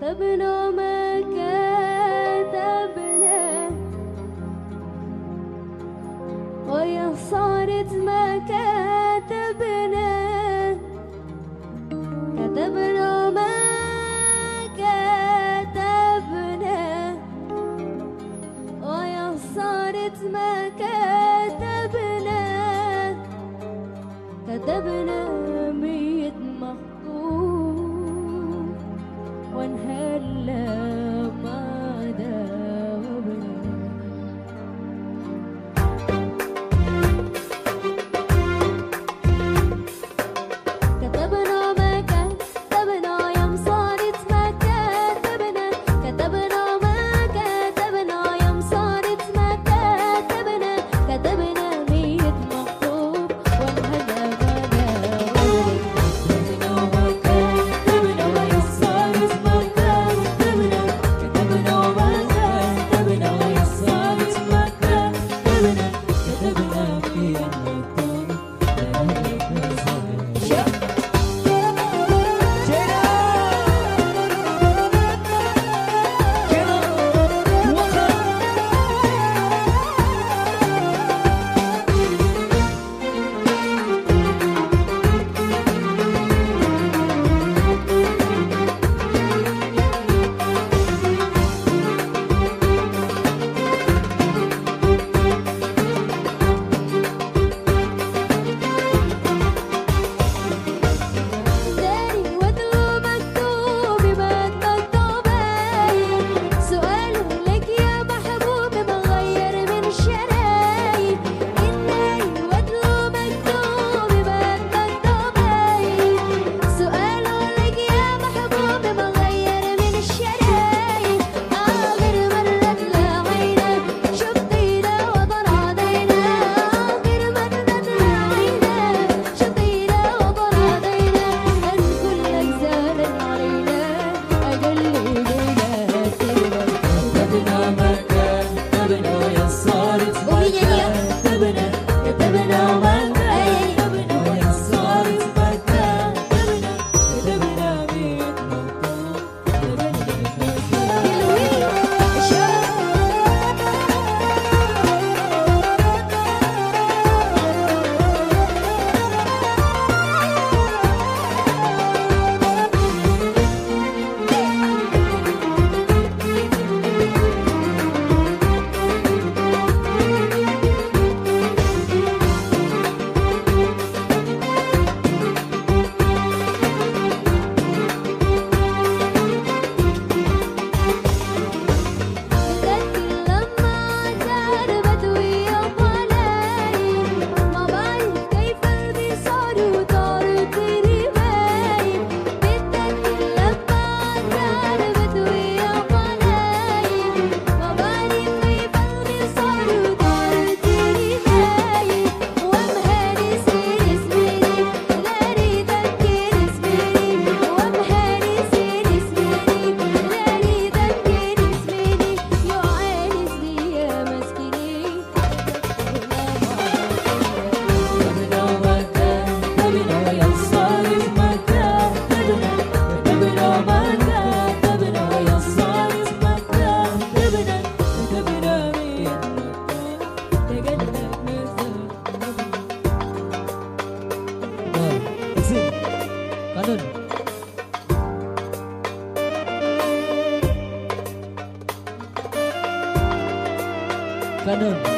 كتبنا ما كتبنا. ويا صارت ما كتبنا. كتبنا ما كتبنا. ويا صارت ما كتبنا. كتبنا heller ganun.